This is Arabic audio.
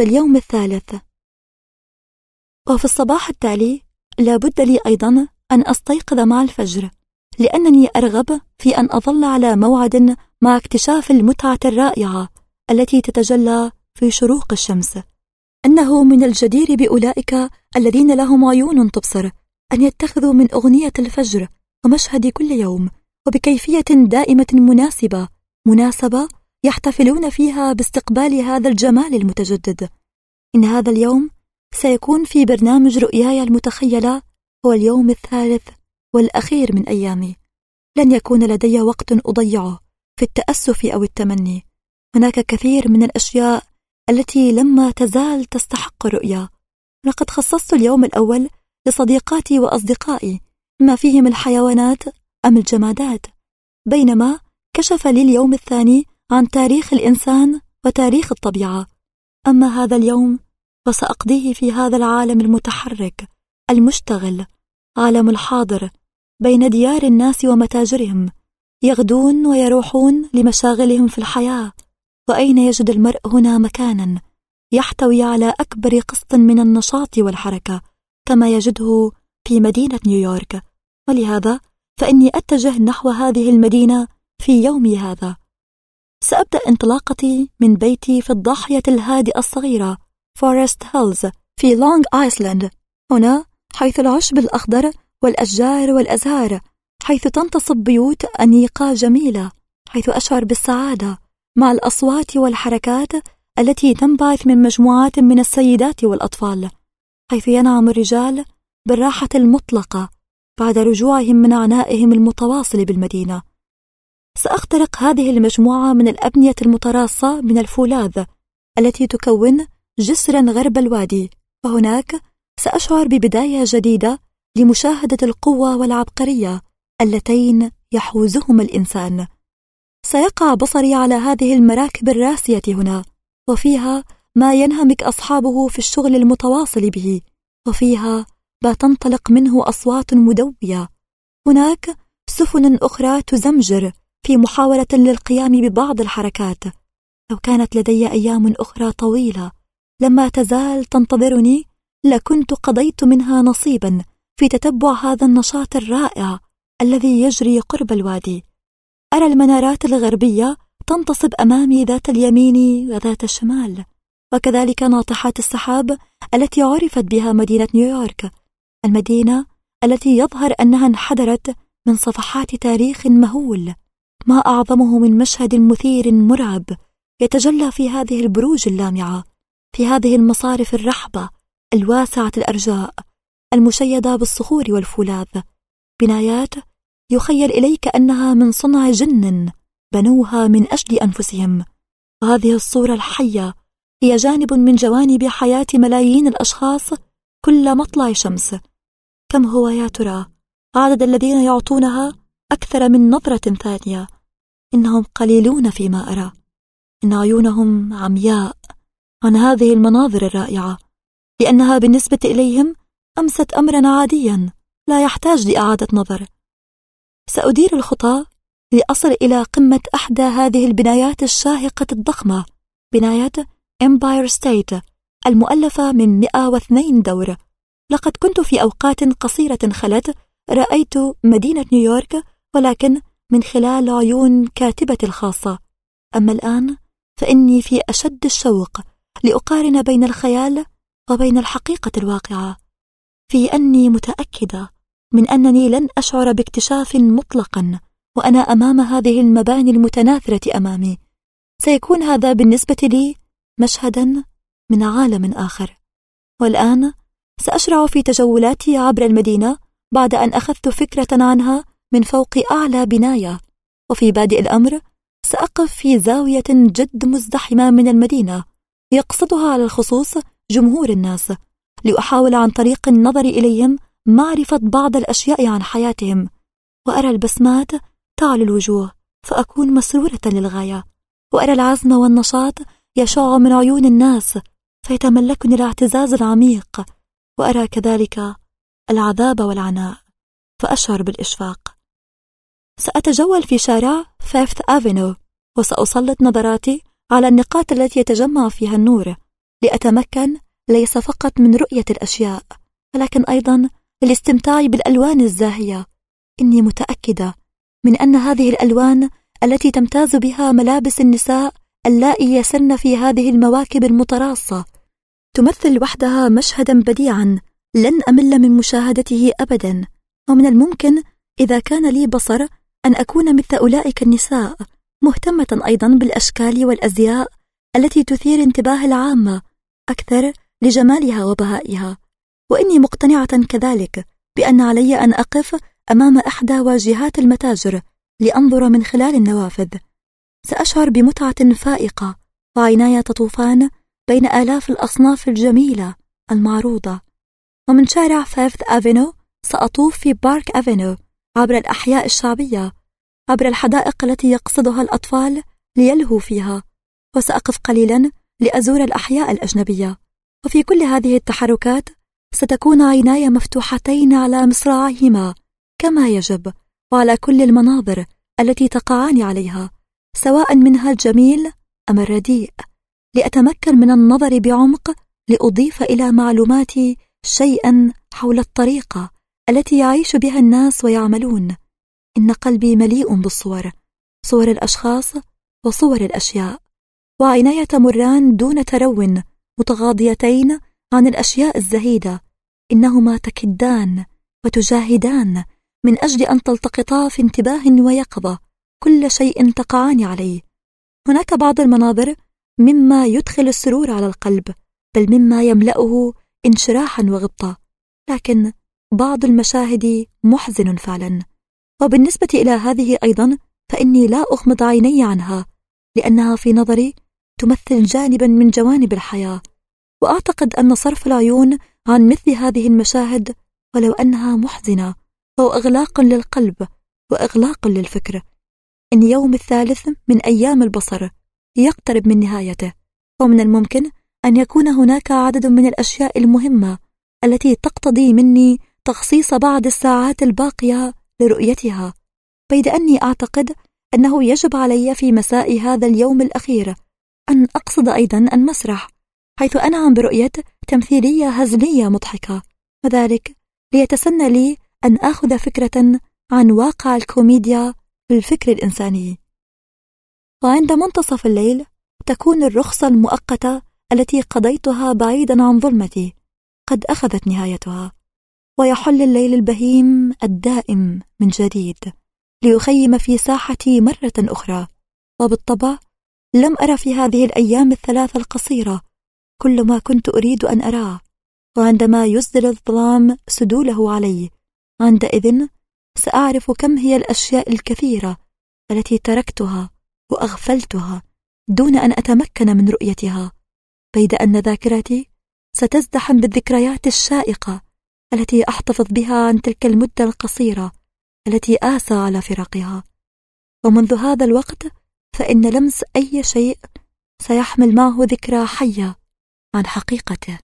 في اليوم الثالث. وفي الصباح التالي لا بد لي أيضا أن أستيقظ مع الفجر لأنني أرغب في أن أظل على موعد مع اكتشاف المتعة الرائعة التي تتجلى في شروق الشمس. أنه من الجدير بأولئك الذين لهم عيون تبصر أن يتخذوا من أغنية الفجر ومشهد كل يوم وبكيفية دائمة مناسبة مناسبة يحتفلون فيها باستقبال هذا الجمال المتجدد. إن هذا اليوم سيكون في برنامج رؤياي المتخيلة هو اليوم الثالث والأخير من أيامي. لن يكون لدي وقت أضيعه في التأسف أو التمني. هناك كثير من الأشياء التي لما تزال تستحق الرؤيا لقد خصصت اليوم الأول لصديقاتي وأصدقائي ما فيهم الحيوانات أم الجمادات. بينما كشف لي اليوم الثاني عن تاريخ الإنسان وتاريخ الطبيعة. أما هذا اليوم فسأقضيه في هذا العالم المتحرك المشتغل عالم الحاضر بين ديار الناس ومتاجرهم يغدون ويروحون لمشاغلهم في الحياة. وأين يجد المرء هنا مكانا؟ يحتوي على أكبر قسط من النشاط والحركة كما يجده في مدينة نيويورك. ولهذا فإني أتجه نحو هذه المدينة في يومي هذا. سأبدأ انطلاقتي من بيتي في الضاحية الهادئة الصغيرة فورست هيلز في لونغ آيسلاند هنا حيث العشب الأخضر والأشجار والأزهار حيث تنتصب بيوت أنيقة جميلة حيث أشعر بالسعادة مع الأصوات والحركات التي تنبعث من مجموعات من السيدات والأطفال حيث ينعم الرجال بالراحة المطلقة بعد رجوعهم من عنائهم المتواصل بالمدينة. سأخترق هذه المجموعة من الأبنية المتراصة من الفولاذ التي تكون جسرا غرب الوادي. وهناك سأشعر ببداية جديدة لمشاهدة القوة والعبقرية اللتين يحوزهما الإنسان. سيقع بصري على هذه المراكب الراسية هنا وفيها ما ينهمك أصحابه في الشغل المتواصل به وفيها ما تنطلق منه أصوات مدوية. هناك سفن أخرى تزمجر في محاولة للقيام ببعض الحركات لو كانت لدي أيام أخرى طويلة لما تزال تنتظرني لكنت قضيت منها نصيبا في تتبع هذا النشاط الرائع الذي يجري قرب الوادي. أرى المنارات الغربية تنتصب أمامي ذات اليمين وذات الشمال وكذلك ناطحات السحاب التي عرفت بها مدينة نيويورك المدينة التي يظهر أنها انحدرت من صفحات تاريخ مهول. ما أعظمه من مشهد مثير مرعب يتجلى في هذه البروج اللامعة في هذه المصارف الرحبة الواسعة الأرجاء المشيدة بالصخور والفولاذ. بنايات يخيل إليك أنها من صنع جن بنوها من أجل أنفسهم. وهذه الصورة الحية هي جانب من جوانب حياة ملايين الأشخاص كل مطلع شمس. كم هو يا ترى؟ عدد الذين يعطونها أكثر من نظرة ثانية. إنهم قليلون فيما أرى. إن عيونهم عمياء عن هذه المناظر الرائعة. لأنها بالنسبة إليهم أمست أمرا عاديا لا يحتاج لإعادة نظر. سأدير الخطى لأصل إلى قمة أحدى هذه البنايات الشاهقة الضخمة بناية إمباير ستيت المؤلفة من 102 دور. لقد كنت في أوقات قصيرة خلت رأيت مدينة نيويورك ولكن من خلال عيون كاتبتي الخاصة. أما الآن فإني في أشد الشوق لأقارن بين الخيال وبين الحقيقة الواقعة في أني متأكدة من أنني لن أشعر باكتشاف مطلقا وأنا أمام هذه المباني المتناثرة أمامي. سيكون هذا بالنسبة لي مشهدا من عالم آخر. والآن سأشرع في تجولاتي عبر المدينة بعد أن أخذت فكرة عنها من فوق أعلى بناية. وفي بادئ الأمر سأقف في زاوية جد مزدحمة من المدينة يقصدها على الخصوص جمهور الناس لأحاول عن طريق النظر إليهم معرفة بعض الأشياء عن حياتهم وأرى البسمات تعلو الوجوه فأكون مسرورة للغاية وأرى العزم والنشاط يشع من عيون الناس فيتملكني الاعتزاز العميق وأرى كذلك العذاب والعناء فأشعر بالإشفاق. سأتجول في شارع فيفث أفينو وسأسلط نظراتي على النقاط التي يتجمع فيها النور لأتمكن ليس فقط من رؤية الأشياء ولكن أيضا للاستمتاع بالألوان الزاهية. إني متأكدة من أن هذه الألوان التي تمتاز بها ملابس النساء اللائي يسرن في هذه المواكب المتراصة تمثل وحدها مشهدا بديعا لن أمل من مشاهدته أبدا. ومن الممكن إذا كان لي بصر أن أكون مثل أولئك النساء مهتمة أيضا بالأشكال والأزياء التي تثير انتباه العامة أكثر لجمالها وبهائها. وإني مقتنعة كذلك بأن علي أن أقف أمام إحدى واجهات المتاجر لأنظر من خلال النوافذ. سأشعر بمتعة فائقة وعناية تطوفان بين آلاف الأصناف الجميلة المعروضة. ومن شارع فيفث أفينو سأطوف في بارك أفينو عبر الأحياء الشعبية عبر الحدائق التي يقصدها الأطفال ليلهوا فيها. وسأقف قليلا لأزور الأحياء الأجنبية. وفي كل هذه التحركات ستكون عيناي مفتوحتين على مصراعيهما كما يجب وعلى كل المناظر التي تقعان عليها سواء منها الجميل أم الرديء. لأتمكن من النظر بعمق لأضيف إلى معلوماتي شيئا حول الطريقة. التي يعيش بها الناس ويعملون. إن قلبي مليء بالصور صور الأشخاص وصور الأشياء. وعناية مران دون ترون متغاضيتين عن الأشياء الزهيدة. إنهما تكدان وتجاهدان من أجل أن تلتقطا في انتباه ويقظة. كل شيء تقعان عليه. هناك بعض المناظر مما يدخل السرور على القلب بل مما يملأه انشراحا وغبطة لكن بعض المشاهد محزن فعلا. وبالنسبة إلى هذه أيضا فإني لا أغمض عيني عنها لأنها في نظري تمثل جانبا من جوانب الحياة. وأعتقد أن صرف العيون عن مثل هذه المشاهد ولو أنها محزنة هو إغلاق للقلب وإغلاق للفكر. إن يوم الثالث من أيام البصر يقترب من نهايته ومن الممكن أن يكون هناك عدد من الأشياء المهمة التي تقتضي مني تخصيص بعض الساعات الباقية لرؤيتها. بيد أني أعتقد أنه يجب علي في مساء هذا اليوم الأخير أن أقصد أيضا المسرح حيث أنعم برؤية تمثيلية هزلية مضحكة وذلك ليتسنى لي أن آخذ فكرة عن واقع الكوميديا في الفكر الإنساني. وعند منتصف الليل تكون الرخصة المؤقتة التي قضيتها بعيدا عن ظلمتي قد أخذت نهايتها. ويحل الليل البهيم الدائم من جديد ليخيم في ساحتي مرة أخرى. وبالطبع لم أرى في هذه الأيام الثلاثة القصيرة. كل ما كنت أريد أن أراه وعندما يسدل الظلام سدوله علي. عندئذ سأعرف كم هي الأشياء الكثيرة التي تركتها وأغفلتها دون أن أتمكن من رؤيتها. بيد أن ذاكرتي ستزدحم بالذكريات الشائقة. التي أحتفظ بها عن تلك المدة القصيرة التي آسى على فراقها. ومنذ هذا الوقت فإن لمس أي شيء سيحمل معه ذكرى حية عن حقيقته.